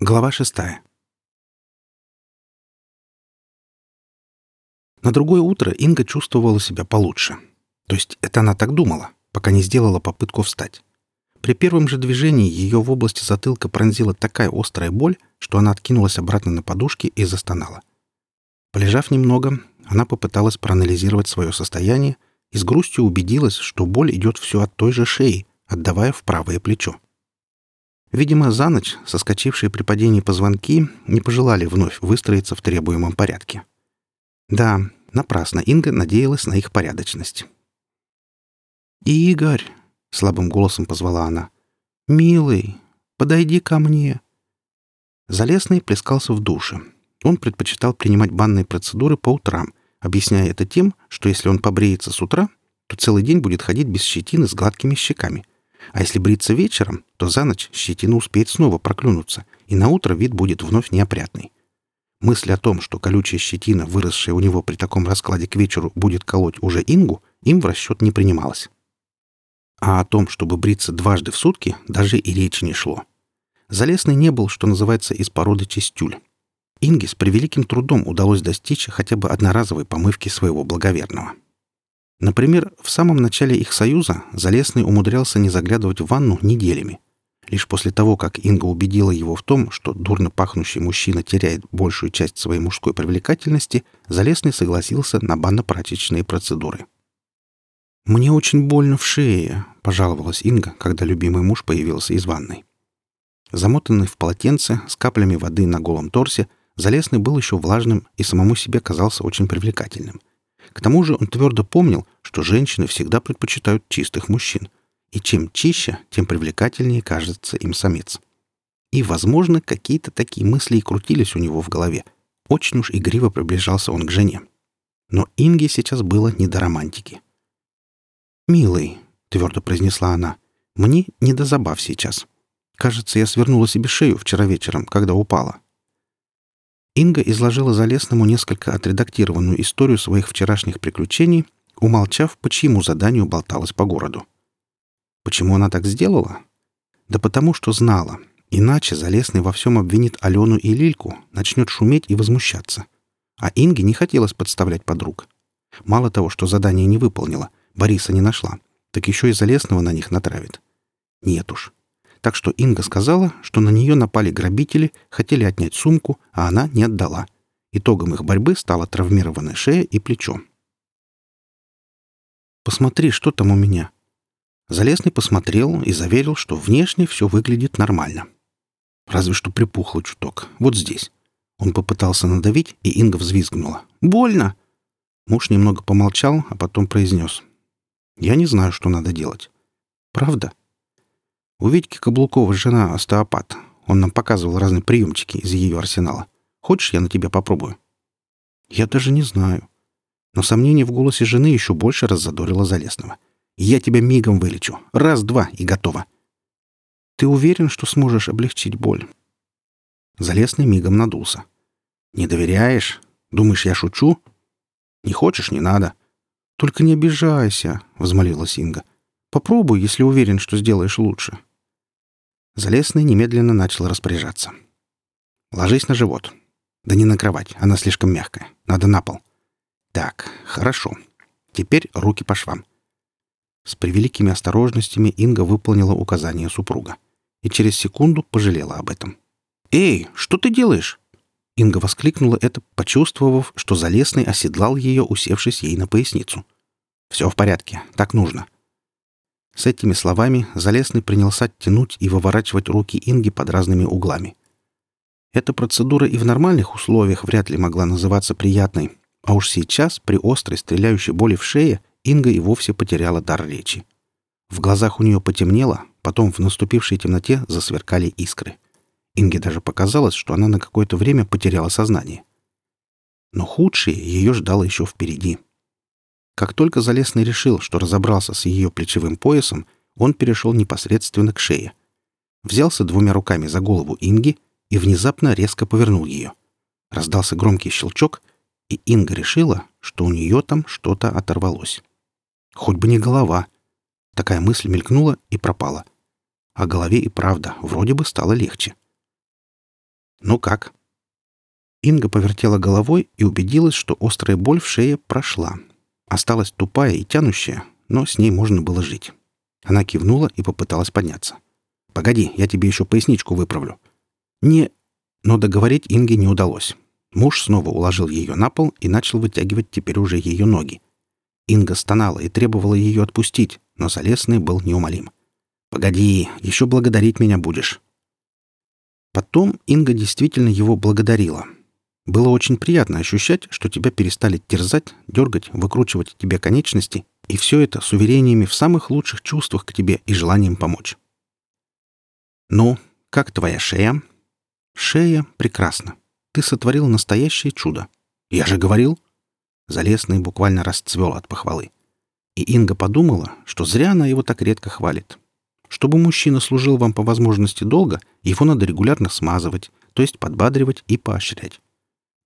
Глава шестая. На другое утро Инга чувствовала себя получше. То есть это она так думала, пока не сделала попытку встать. При первом же движении ее в области затылка пронзила такая острая боль, что она откинулась обратно на подушки и застонала. Полежав немного, она попыталась проанализировать свое состояние и с грустью убедилась, что боль идет все от той же шеи, отдавая в правое плечо. Видимо, за ночь соскочившие при падении позвонки не пожелали вновь выстроиться в требуемом порядке. Да, напрасно Инга надеялась на их порядочность. «Игорь!» — слабым голосом позвала она. «Милый, подойди ко мне!» Залесный плескался в душе. Он предпочитал принимать банные процедуры по утрам, объясняя это тем, что если он побреется с утра, то целый день будет ходить без щетины с гладкими щеками — а если бриться вечером, то за ночь щетина успеет снова проклюнуться, и на утро вид будет вновь неопрятный. Мысль о том, что колючая щетина, выросшая у него при таком раскладе к вечеру, будет колоть уже Ингу, им в расчет не принималась. А о том, чтобы бриться дважды в сутки, даже и речи не шло. Залесный не был, что называется, из породы чистюль. Инге с превеликим трудом удалось достичь хотя бы одноразовой помывки своего благоверного. Например, в самом начале их союза Залесный умудрялся не заглядывать в ванну неделями. Лишь после того, как Инга убедила его в том, что дурно пахнущий мужчина теряет большую часть своей мужской привлекательности, Залесный согласился на банно-прачечные процедуры. «Мне очень больно в шее», — пожаловалась Инга, когда любимый муж появился из ванной. Замотанный в полотенце, с каплями воды на голом торсе, Залесный был еще влажным и самому себе казался очень привлекательным. К тому же он твердо помнил, что женщины всегда предпочитают чистых мужчин. И чем чище, тем привлекательнее кажется им самец. И, возможно, какие-то такие мысли и крутились у него в голове. Очень уж игриво приближался он к жене. Но Инге сейчас было не до романтики. «Милый», — твердо произнесла она, — «мне не до забав сейчас. Кажется, я свернула себе шею вчера вечером, когда упала. Инга изложила Залесному несколько отредактированную историю своих вчерашних приключений, умолчав, по чьему заданию болталась по городу. Почему она так сделала? Да потому что знала. Иначе Залесный во всем обвинит Алену и Лильку, начнет шуметь и возмущаться. А Инге не хотелось подставлять подруг. Мало того, что задание не выполнила, Бориса не нашла, так еще и Залесного на них натравит. Нет уж, так что Инга сказала, что на нее напали грабители, хотели отнять сумку, а она не отдала. Итогом их борьбы стала травмированная шея и плечо. «Посмотри, что там у меня». Залесный посмотрел и заверил, что внешне все выглядит нормально. Разве что припухло чуток. Вот здесь. Он попытался надавить, и Инга взвизгнула. «Больно!» Муж немного помолчал, а потом произнес. «Я не знаю, что надо делать». «Правда?» У Витьки Каблукова жена остеопат. Он нам показывал разные приемчики из ее арсенала. Хочешь, я на тебя попробую?» «Я даже не знаю». Но сомнение в голосе жены еще больше раззадорило Залесного. «Я тебя мигом вылечу. Раз-два и готово». «Ты уверен, что сможешь облегчить боль?» Залесный мигом надулся. «Не доверяешь? Думаешь, я шучу?» «Не хочешь, не надо». «Только не обижайся», — взмолилась Инга. «Попробуй, если уверен, что сделаешь лучше». Залесный немедленно начал распоряжаться. «Ложись на живот. Да не на кровать, она слишком мягкая. Надо на пол. Так, хорошо. Теперь руки по швам». С превеликими осторожностями Инга выполнила указание супруга. И через секунду пожалела об этом. «Эй, что ты делаешь?» Инга воскликнула это, почувствовав, что Залесный оседлал ее, усевшись ей на поясницу. «Все в порядке. Так нужно. С этими словами Залесный принялся тянуть и выворачивать руки Инги под разными углами. Эта процедура и в нормальных условиях вряд ли могла называться приятной, а уж сейчас, при острой стреляющей боли в шее, Инга и вовсе потеряла дар речи. В глазах у нее потемнело, потом в наступившей темноте засверкали искры. Инге даже показалось, что она на какое-то время потеряла сознание. Но худшее ее ждало еще впереди — как только Залесный решил, что разобрался с ее плечевым поясом, он перешел непосредственно к шее. Взялся двумя руками за голову Инги и внезапно резко повернул ее. Раздался громкий щелчок, и Инга решила, что у нее там что-то оторвалось. Хоть бы не голова. Такая мысль мелькнула и пропала. А голове и правда вроде бы стало легче. «Ну как?» Инга повертела головой и убедилась, что острая боль в шее прошла. Осталась тупая и тянущая, но с ней можно было жить. Она кивнула и попыталась подняться. «Погоди, я тебе еще поясничку выправлю». «Не...» Но договорить Инге не удалось. Муж снова уложил ее на пол и начал вытягивать теперь уже ее ноги. Инга стонала и требовала ее отпустить, но Залесный был неумолим. «Погоди, еще благодарить меня будешь». Потом Инга действительно его благодарила. Было очень приятно ощущать, что тебя перестали терзать, дергать, выкручивать тебе конечности, и все это с уверениями в самых лучших чувствах к тебе и желанием помочь. «Ну, как твоя шея?» «Шея прекрасна. Ты сотворил настоящее чудо. Я же говорил!» Залесный буквально расцвел от похвалы. И Инга подумала, что зря она его так редко хвалит. Чтобы мужчина служил вам по возможности долго, его надо регулярно смазывать, то есть подбадривать и поощрять.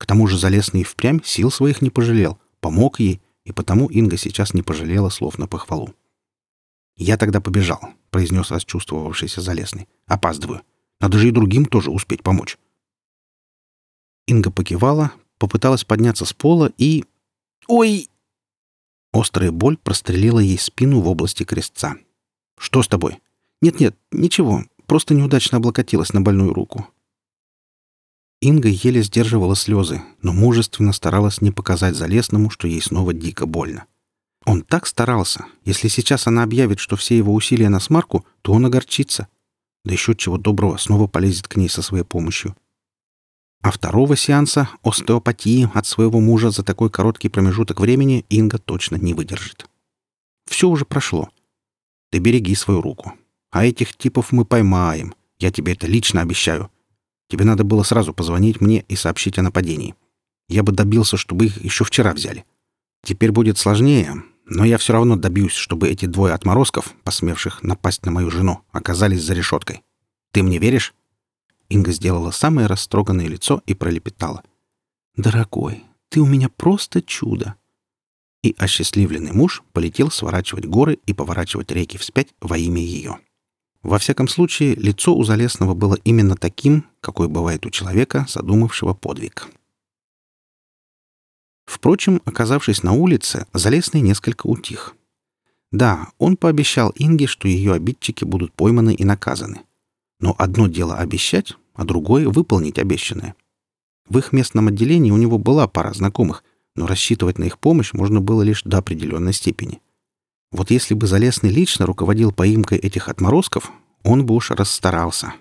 К тому же Залесный впрямь сил своих не пожалел, помог ей, и потому Инга сейчас не пожалела слов на похвалу. «Я тогда побежал», — произнес расчувствовавшийся Залесный. «Опаздываю. Надо же и другим тоже успеть помочь». Инга покивала, попыталась подняться с пола и... «Ой!» Острая боль прострелила ей спину в области крестца. «Что с тобой?» «Нет-нет, ничего, просто неудачно облокотилась на больную руку». Инга еле сдерживала слезы, но мужественно старалась не показать Залесному, что ей снова дико больно. Он так старался. Если сейчас она объявит, что все его усилия на смарку, то он огорчится. Да еще чего доброго снова полезет к ней со своей помощью. А второго сеанса остеопатии от своего мужа за такой короткий промежуток времени Инга точно не выдержит. Все уже прошло. Ты береги свою руку. А этих типов мы поймаем. Я тебе это лично обещаю. Тебе надо было сразу позвонить мне и сообщить о нападении. Я бы добился, чтобы их еще вчера взяли. Теперь будет сложнее, но я все равно добьюсь, чтобы эти двое отморозков, посмевших напасть на мою жену, оказались за решеткой. Ты мне веришь?» Инга сделала самое растроганное лицо и пролепетала. «Дорогой, ты у меня просто чудо!» И осчастливленный муж полетел сворачивать горы и поворачивать реки вспять во имя ее. Во всяком случае, лицо у Залесного было именно таким, какой бывает у человека, задумавшего подвиг. Впрочем, оказавшись на улице, Залесный несколько утих. Да, он пообещал Инге, что ее обидчики будут пойманы и наказаны. Но одно дело обещать, а другое — выполнить обещанное. В их местном отделении у него была пара знакомых, но рассчитывать на их помощь можно было лишь до определенной степени. Вот если бы Залесный лично руководил поимкой этих отморозков, он бы уж расстарался.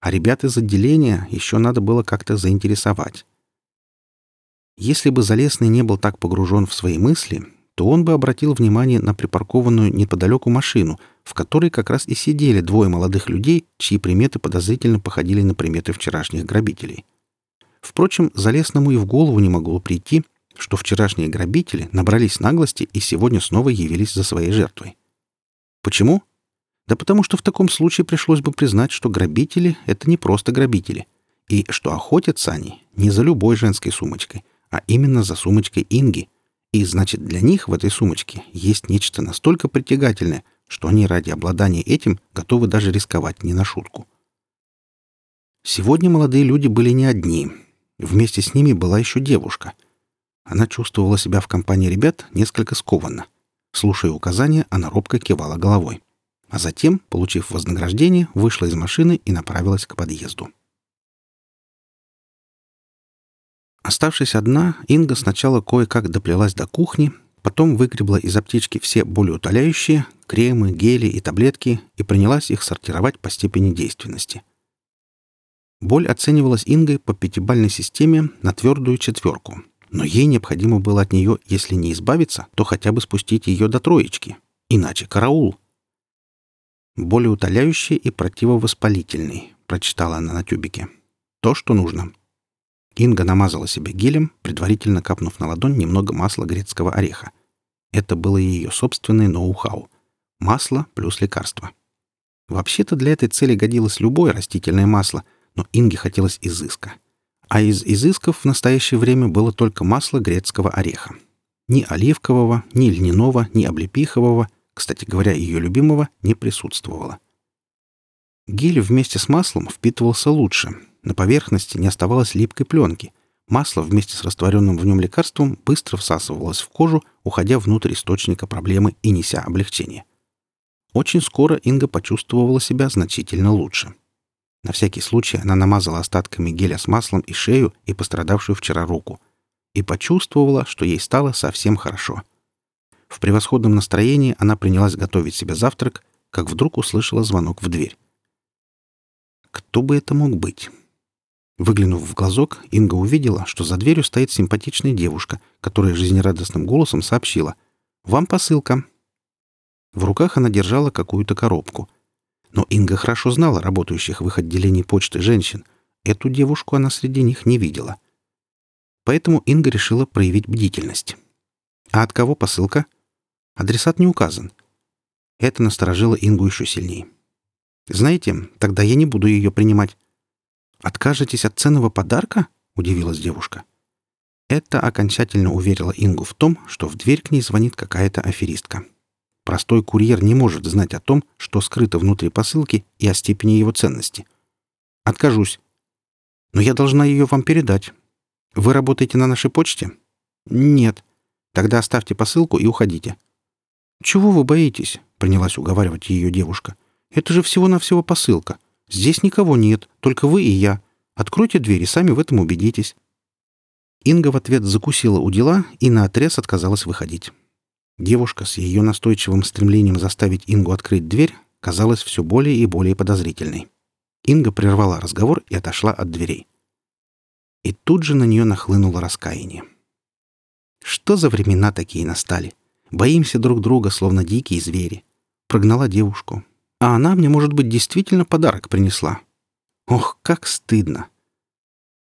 А ребят из отделения еще надо было как-то заинтересовать. Если бы Залесный не был так погружен в свои мысли, то он бы обратил внимание на припаркованную неподалеку машину, в которой как раз и сидели двое молодых людей, чьи приметы подозрительно походили на приметы вчерашних грабителей. Впрочем, Залесному и в голову не могло прийти, что вчерашние грабители набрались наглости и сегодня снова явились за своей жертвой. Почему? Да потому что в таком случае пришлось бы признать, что грабители — это не просто грабители, и что охотятся они не за любой женской сумочкой, а именно за сумочкой Инги. И значит, для них в этой сумочке есть нечто настолько притягательное, что они ради обладания этим готовы даже рисковать не на шутку. Сегодня молодые люди были не одни. Вместе с ними была еще девушка. Она чувствовала себя в компании ребят несколько скованно. Слушая указания, она робко кивала головой. А затем, получив вознаграждение, вышла из машины и направилась к подъезду. Оставшись одна, Инга сначала кое-как доплелась до кухни, потом выгребла из аптечки все болеутоляющие, кремы, гели и таблетки и принялась их сортировать по степени действенности. Боль оценивалась Ингой по пятибальной системе на твердую четверку, но ей необходимо было от нее, если не избавиться, то хотя бы спустить ее до троечки. Иначе караул. «Болеутоляющий и противовоспалительный», — прочитала она на тюбике. «То, что нужно». Инга намазала себе гелем, предварительно капнув на ладонь немного масла грецкого ореха. Это было ее собственное ноу-хау. Масло плюс лекарство. Вообще-то для этой цели годилось любое растительное масло, но Инге хотелось изыска. А из изысков в настоящее время было только масло грецкого ореха. Ни оливкового, ни льняного, ни облепихового, кстати говоря, ее любимого, не присутствовало. Гель вместе с маслом впитывался лучше. На поверхности не оставалось липкой пленки. Масло вместе с растворенным в нем лекарством быстро всасывалось в кожу, уходя внутрь источника проблемы и неся облегчение. Очень скоро Инга почувствовала себя значительно лучше. На всякий случай она намазала остатками геля с маслом и шею, и пострадавшую вчера руку. И почувствовала, что ей стало совсем хорошо. В превосходном настроении она принялась готовить себе завтрак, как вдруг услышала звонок в дверь. Кто бы это мог быть? Выглянув в глазок, Инга увидела, что за дверью стоит симпатичная девушка, которая жизнерадостным голосом сообщила «Вам посылка». В руках она держала какую-то коробку. Но Инга хорошо знала работающих в их отделении почты женщин. Эту девушку она среди них не видела. Поэтому Инга решила проявить бдительность. «А от кого посылка?» Адресат не указан. Это насторожило Ингу еще сильнее. «Знаете, тогда я не буду ее принимать. «Откажетесь от ценного подарка?» — удивилась девушка. Это окончательно уверило Ингу в том, что в дверь к ней звонит какая-то аферистка. Простой курьер не может знать о том, что скрыто внутри посылки и о степени его ценности. «Откажусь. Но я должна ее вам передать. Вы работаете на нашей почте?» «Нет. Тогда оставьте посылку и уходите». «Чего вы боитесь?» — принялась уговаривать ее девушка. «Это же всего-навсего посылка. Здесь никого нет, только вы и я. Откройте дверь и сами в этом убедитесь». Инга в ответ закусила у дела и наотрез отказалась выходить. Девушка с ее настойчивым стремлением заставить Ингу открыть дверь казалась все более и более подозрительной. Инга прервала разговор и отошла от дверей. И тут же на нее нахлынуло раскаяние. Что за времена такие настали? Боимся друг друга, словно дикие звери. Прогнала девушку, а она мне, может быть, действительно подарок принесла. Ох, как стыдно.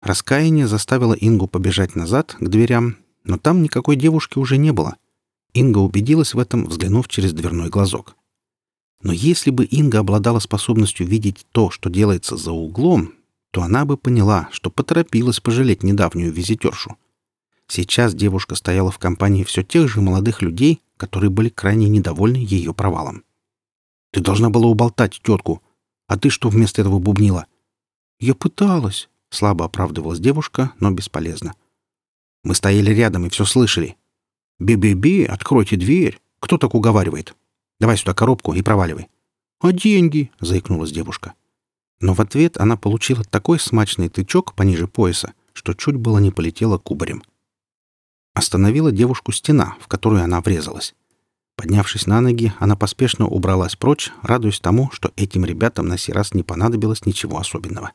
Раскаяние заставило Ингу побежать назад, к дверям, но там никакой девушки уже не было. Инга убедилась в этом, взглянув через дверной глазок. Но если бы Инга обладала способностью видеть то, что делается за углом, то она бы поняла, что поторопилась пожалеть недавнюю визитершу. Сейчас девушка стояла в компании все тех же молодых людей, которые были крайне недовольны ее провалом. Ты должна была уболтать тетку. А ты что вместо этого бубнила?» «Я пыталась», — слабо оправдывалась девушка, но бесполезно. «Мы стояли рядом и все слышали. Би-би-би, откройте дверь. Кто так уговаривает? Давай сюда коробку и проваливай». «А деньги?» — заикнулась девушка. Но в ответ она получила такой смачный тычок пониже пояса, что чуть было не полетела кубарем. Остановила девушку стена, в которую она врезалась. Поднявшись на ноги, она поспешно убралась прочь, радуясь тому, что этим ребятам на сей раз не понадобилось ничего особенного.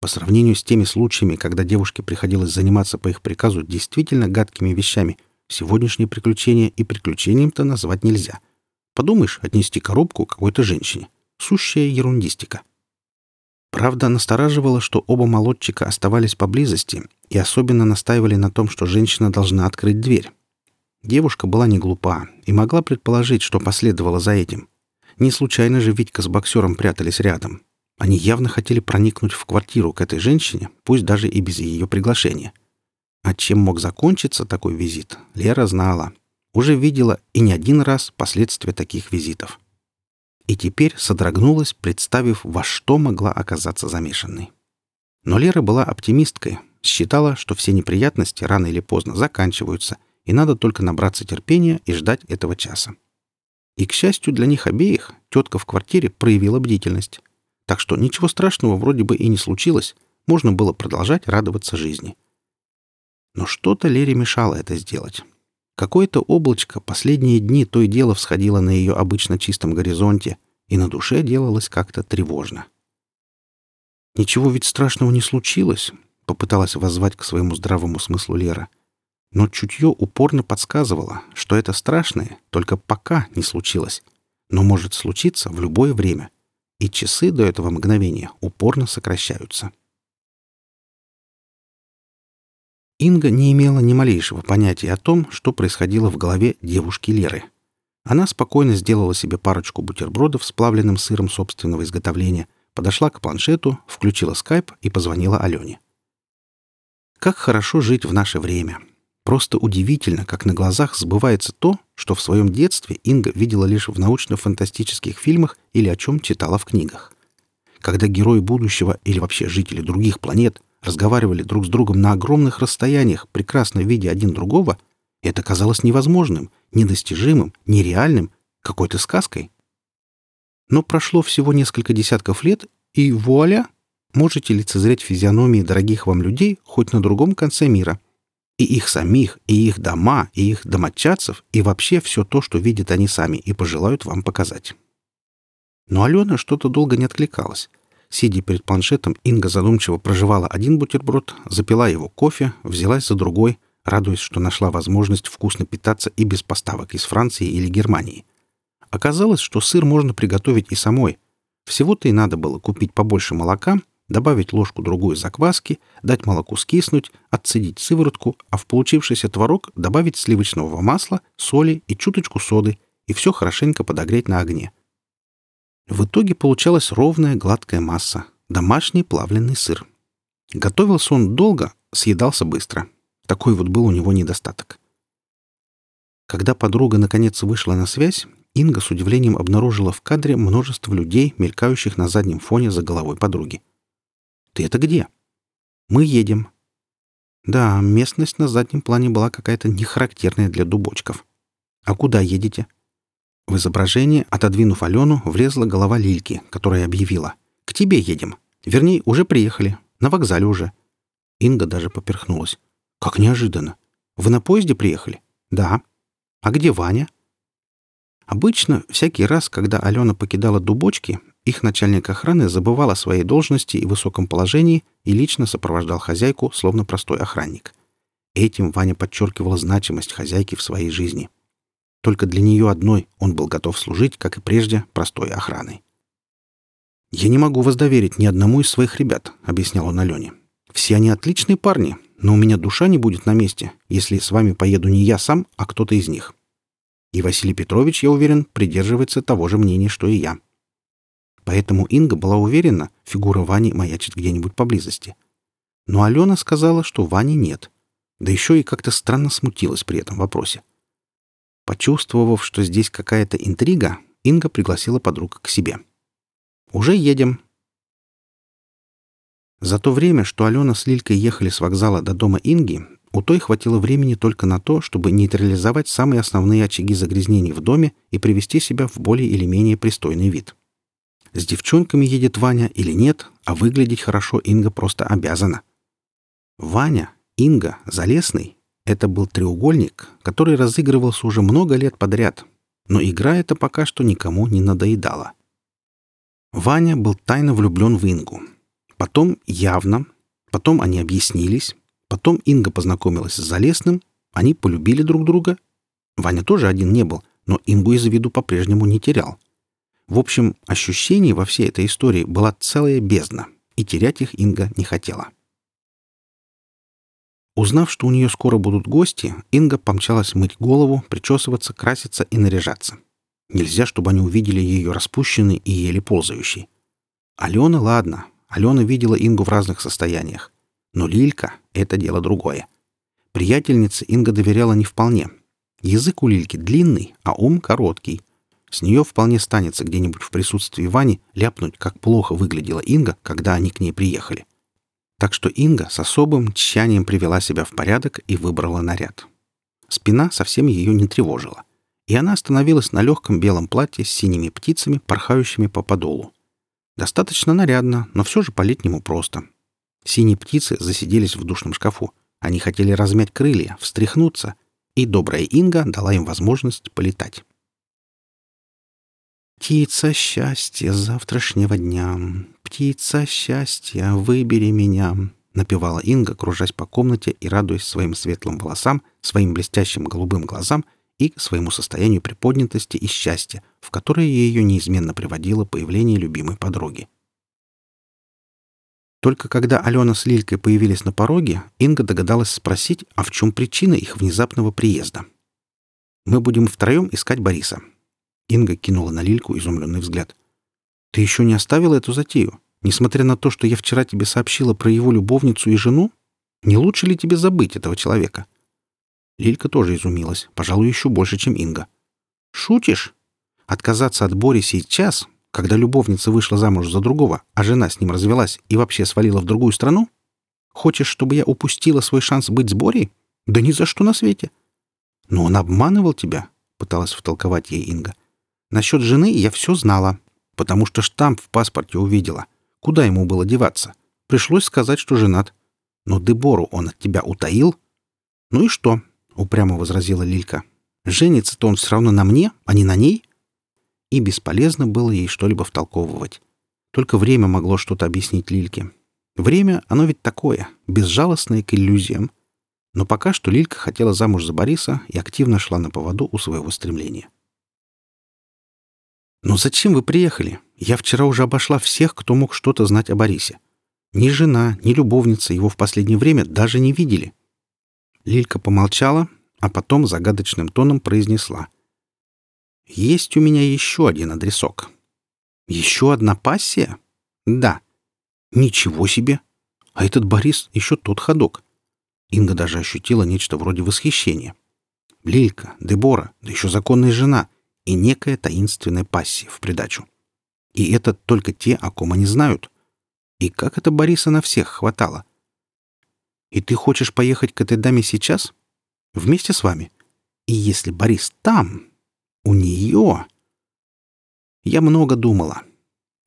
По сравнению с теми случаями, когда девушке приходилось заниматься по их приказу действительно гадкими вещами, сегодняшнее приключение и приключением-то назвать нельзя. Подумаешь, отнести коробку какой-то женщине. Сущая ерундистика. Правда, настораживало, что оба молодчика оставались поблизости и особенно настаивали на том, что женщина должна открыть дверь. Девушка была не глупа и могла предположить, что последовало за этим. Не случайно же Витька с боксером прятались рядом. Они явно хотели проникнуть в квартиру к этой женщине, пусть даже и без ее приглашения. А чем мог закончиться такой визит, Лера знала. Уже видела и не один раз последствия таких визитов. И теперь содрогнулась, представив, во что могла оказаться замешанной. Но Лера была оптимисткой, считала, что все неприятности рано или поздно заканчиваются, и надо только набраться терпения и ждать этого часа. И, к счастью для них обеих, тетка в квартире проявила бдительность. Так что ничего страшного вроде бы и не случилось, можно было продолжать радоваться жизни. Но что-то Лере мешало это сделать. Какое-то облачко последние дни то и дело всходило на ее обычно чистом горизонте, и на душе делалось как-то тревожно. «Ничего ведь страшного не случилось», — попыталась воззвать к своему здравому смыслу Лера — но чутье упорно подсказывало, что это страшное только пока не случилось, но может случиться в любое время, и часы до этого мгновения упорно сокращаются. Инга не имела ни малейшего понятия о том, что происходило в голове девушки Леры. Она спокойно сделала себе парочку бутербродов с плавленным сыром собственного изготовления, подошла к планшету, включила скайп и позвонила Алене. Как хорошо жить в наше время. Просто удивительно, как на глазах сбывается то, что в своем детстве Инга видела лишь в научно-фантастических фильмах или о чем читала в книгах. когда герои будущего или вообще жители других планет разговаривали друг с другом на огромных расстояниях, прекрасно видя один другого, это казалось невозможным, недостижимым, нереальным, какой-то сказкой. Но прошло всего несколько десятков лет, и вуаля! Можете лицезреть физиономии дорогих вам людей хоть на другом конце мира. И их самих, и их дома, и их домочадцев, и вообще все то, что видят они сами и пожелают вам показать. Но Алена что-то долго не откликалась. Сидя перед планшетом, Инга задумчиво проживала один бутерброд, запила его кофе, взялась за другой, радуясь, что нашла возможность вкусно питаться и без поставок из Франции или Германии. Оказалось, что сыр можно приготовить и самой. Всего-то и надо было купить побольше молока, добавить ложку-другую закваски, дать молоку скиснуть, отцедить сыворотку, а в получившийся творог добавить сливочного масла, соли и чуточку соды, и все хорошенько подогреть на огне. В итоге получалась ровная гладкая масса, домашний плавленый сыр. Готовился он долго, съедался быстро. Такой вот был у него недостаток. Когда подруга наконец вышла на связь, Инга с удивлением обнаружила в кадре множество людей, мелькающих на заднем фоне за головой подруги. «Ты это где?» «Мы едем». Да, местность на заднем плане была какая-то нехарактерная для дубочков. «А куда едете?» В изображение, отодвинув Алену, влезла голова Лильки, которая объявила. «К тебе едем. Вернее, уже приехали. На вокзале уже». Инга даже поперхнулась. «Как неожиданно. Вы на поезде приехали?» «Да». «А где Ваня?» Обычно, всякий раз, когда Алена покидала дубочки, их начальник охраны забывал о своей должности и высоком положении и лично сопровождал хозяйку, словно простой охранник. Этим Ваня подчеркивал значимость хозяйки в своей жизни. Только для нее одной он был готов служить, как и прежде, простой охраной. «Я не могу вас доверить ни одному из своих ребят», — объяснял он Алене. «Все они отличные парни, но у меня душа не будет на месте, если с вами поеду не я сам, а кто-то из них». И Василий Петрович, я уверен, придерживается того же мнения, что и я. Поэтому Инга была уверена, фигура Вани маячит где-нибудь поблизости. Но Алена сказала, что Вани нет. Да еще и как-то странно смутилась при этом вопросе. Почувствовав, что здесь какая-то интрига, Инга пригласила подруг к себе. «Уже едем». За то время, что Алена с Лилькой ехали с вокзала до дома Инги, у той хватило времени только на то, чтобы нейтрализовать самые основные очаги загрязнений в доме и привести себя в более или менее пристойный вид. С девчонками едет Ваня или нет, а выглядеть хорошо Инга просто обязана. Ваня, Инга, Залесный — это был треугольник, который разыгрывался уже много лет подряд, но игра эта пока что никому не надоедала. Ваня был тайно влюблен в Ингу. Потом явно, потом они объяснились, потом Инга познакомилась с Залесным, они полюбили друг друга. Ваня тоже один не был, но Ингу из виду по-прежнему не терял. В общем, ощущений во всей этой истории была целая бездна, и терять их Инга не хотела. Узнав, что у нее скоро будут гости, Инга помчалась мыть голову, причесываться, краситься и наряжаться. Нельзя, чтобы они увидели ее распущенной и еле ползающей. Алена, ладно, Алена видела Ингу в разных состояниях. Но Лилька — это дело другое. Приятельнице Инга доверяла не вполне. Язык у Лильки длинный, а ум короткий. С нее вполне станется где-нибудь в присутствии Вани ляпнуть, как плохо выглядела Инга, когда они к ней приехали. Так что Инга с особым тщанием привела себя в порядок и выбрала наряд. Спина совсем ее не тревожила. И она остановилась на легком белом платье с синими птицами, порхающими по подолу. Достаточно нарядно, но все же по-летнему просто. Синие птицы засиделись в душном шкафу. Они хотели размять крылья, встряхнуться, и добрая Инга дала им возможность полетать. «Птица счастья завтрашнего дня, птица счастья, выбери меня», — напевала Инга, кружась по комнате и радуясь своим светлым волосам, своим блестящим голубым глазам и своему состоянию приподнятости и счастья, в которое ее неизменно приводило появление любимой подруги. Только когда Алена с Лилькой появились на пороге, Инга догадалась спросить, а в чем причина их внезапного приезда. «Мы будем втроем искать Бориса. Инга кинула на Лильку изумленный взгляд. «Ты еще не оставила эту затею? Несмотря на то, что я вчера тебе сообщила про его любовницу и жену? Не лучше ли тебе забыть этого человека?» Лилька тоже изумилась, пожалуй, еще больше, чем Инга. «Шутишь? Отказаться от Бори сейчас? когда любовница вышла замуж за другого, а жена с ним развелась и вообще свалила в другую страну? Хочешь, чтобы я упустила свой шанс быть с Борей? Да ни за что на свете. Но он обманывал тебя, пыталась втолковать ей Инга. Насчет жены я все знала, потому что штамп в паспорте увидела. Куда ему было деваться? Пришлось сказать, что женат. Но Дебору он от тебя утаил. Ну и что? Упрямо возразила Лилька. Женится-то он все равно на мне, а не на ней. И бесполезно было ей что-либо втолковывать. Только время могло что-то объяснить Лильке. Время, оно ведь такое, безжалостное к иллюзиям. Но пока что Лилька хотела замуж за Бориса и активно шла на поводу у своего стремления. «Но зачем вы приехали? Я вчера уже обошла всех, кто мог что-то знать о Борисе. Ни жена, ни любовница его в последнее время даже не видели». Лилька помолчала, а потом загадочным тоном произнесла. «Есть у меня еще один адресок». «Еще одна пассия?» «Да». «Ничего себе! А этот Борис еще тот ходок». Инга даже ощутила нечто вроде восхищения. Лилька, Дебора, да еще законная жена и некая таинственная пассия в придачу. И это только те, о ком они знают. И как это Бориса на всех хватало? И ты хочешь поехать к этой даме сейчас? Вместе с вами? И если Борис там, у нее... Я много думала.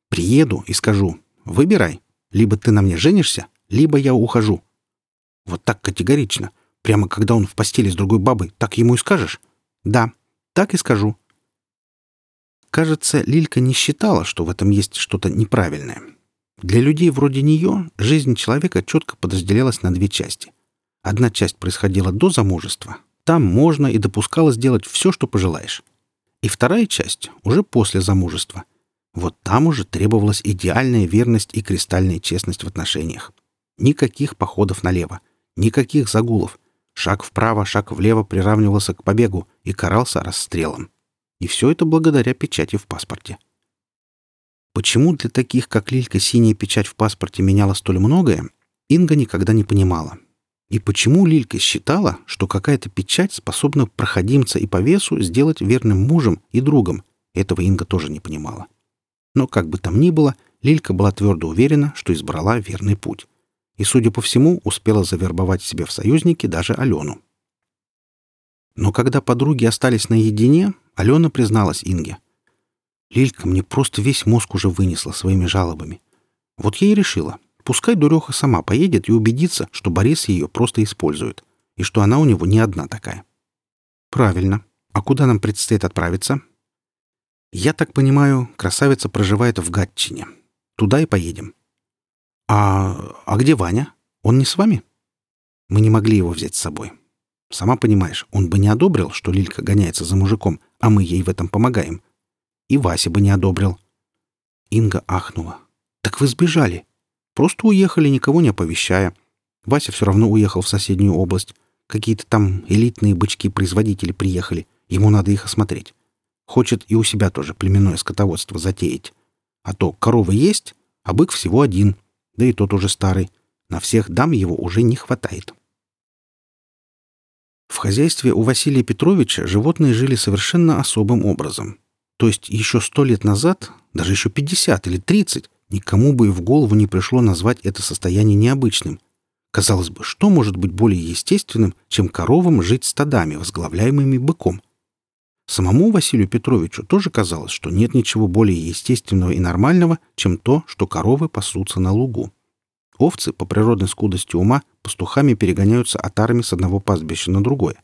Приеду и скажу, выбирай. Либо ты на мне женишься, либо я ухожу. Вот так категорично. Прямо когда он в постели с другой бабой, так ему и скажешь? Да, так и скажу. Кажется, Лилька не считала, что в этом есть что-то неправильное. Для людей вроде нее жизнь человека четко подразделялась на две части. Одна часть происходила до замужества. Там можно и допускалось делать все, что пожелаешь. И вторая часть уже после замужества. Вот там уже требовалась идеальная верность и кристальная честность в отношениях. Никаких походов налево, никаких загулов. Шаг вправо, шаг влево приравнивался к побегу и карался расстрелом. И все это благодаря печати в паспорте. Почему для таких, как Лилька, синяя печать в паспорте меняла столь многое, Инга никогда не понимала. И почему Лилька считала, что какая-то печать способна проходимца и по весу сделать верным мужем и другом, этого Инга тоже не понимала. Но как бы там ни было, Лилька была твердо уверена, что избрала верный путь. И, судя по всему, успела завербовать себе в союзники даже Алену. Но когда подруги остались наедине, Алена призналась Инге. «Лилька мне просто весь мозг уже вынесла своими жалобами. Вот я и решила, Пускай дуреха сама поедет и убедится, что Борис ее просто использует, и что она у него не одна такая. Правильно. А куда нам предстоит отправиться? Я так понимаю, красавица проживает в Гатчине. Туда и поедем. А, а где Ваня? Он не с вами? Мы не могли его взять с собой. Сама понимаешь, он бы не одобрил, что Лилька гоняется за мужиком, а мы ей в этом помогаем. И Вася бы не одобрил. Инга ахнула. «Так вы сбежали. Просто уехали, никого не оповещая. Вася все равно уехал в соседнюю область. Какие-то там элитные бычки-производители приехали. Ему надо их осмотреть. Хочет и у себя тоже племенное скотоводство затеять. А то коровы есть, а бык всего один, да и тот уже старый. На всех дам его уже не хватает. В хозяйстве у Василия Петровича животные жили совершенно особым образом. То есть еще сто лет назад, даже еще пятьдесят или тридцать, Никому бы и в голову не пришло назвать это состояние необычным. Казалось бы, что может быть более естественным, чем коровам жить стадами, возглавляемыми быком? Самому Василию Петровичу тоже казалось, что нет ничего более естественного и нормального, чем то, что коровы пасутся на лугу. Овцы, по природной скудости ума, пастухами перегоняются отарами с одного пастбища на другое.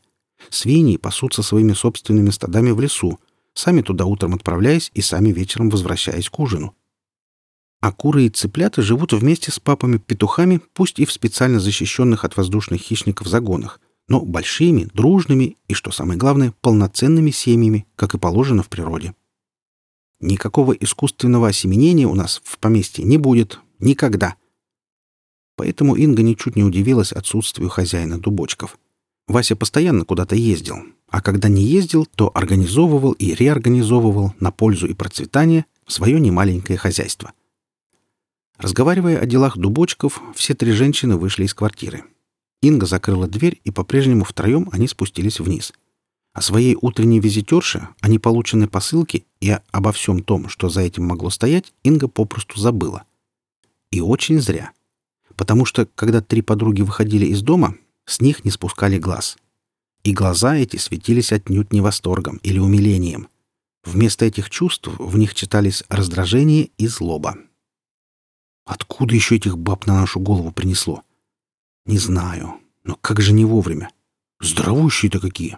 Свиньи пасутся своими собственными стадами в лесу, сами туда утром отправляясь и сами вечером возвращаясь к ужину. А куры и цыплята живут вместе с папами-петухами, пусть и в специально защищенных от воздушных хищников загонах, но большими, дружными и, что самое главное, полноценными семьями, как и положено в природе. Никакого искусственного осеменения у нас в поместье не будет. Никогда. Поэтому Инга ничуть не удивилась отсутствию хозяина дубочков. Вася постоянно куда-то ездил, а когда не ездил, то организовывал и реорганизовывал на пользу и процветание свое немаленькое хозяйство — Разговаривая о делах дубочков, все три женщины вышли из квартиры. Инга закрыла дверь, и по-прежнему втроем они спустились вниз. О своей утренней визитерше, о неполученной посылке и обо всем том, что за этим могло стоять, Инга попросту забыла. И очень зря. Потому что, когда три подруги выходили из дома, с них не спускали глаз. И глаза эти светились отнюдь не восторгом или умилением. Вместо этих чувств в них читались раздражение и злоба. Откуда еще этих баб на нашу голову принесло? Не знаю. Но как же не вовремя? Здоровущие-то какие!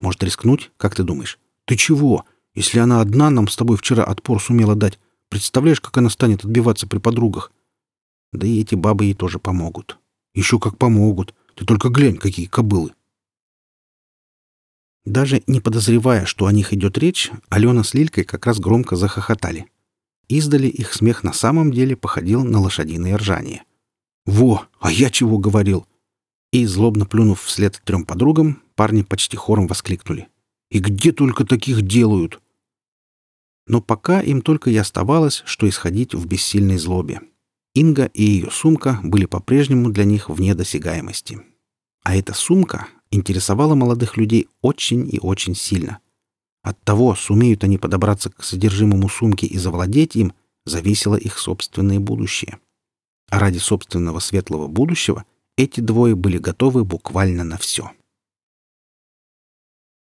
Может, рискнуть, как ты думаешь? Ты чего? Если она одна нам с тобой вчера отпор сумела дать, представляешь, как она станет отбиваться при подругах? Да и эти бабы ей тоже помогут. Еще как помогут. Ты только глянь, какие кобылы. Даже не подозревая, что о них идет речь, Алена с Лилькой как раз громко захохотали. Издали их смех на самом деле походил на лошадиное ржание. «Во! А я чего говорил?» И, злобно плюнув вслед трем подругам, парни почти хором воскликнули. «И где только таких делают?» Но пока им только и оставалось, что исходить в бессильной злобе. Инга и ее сумка были по-прежнему для них вне досягаемости. А эта сумка интересовала молодых людей очень и очень сильно. От того, сумеют они подобраться к содержимому сумки и завладеть им, зависело их собственное будущее. А ради собственного светлого будущего эти двое были готовы буквально на все.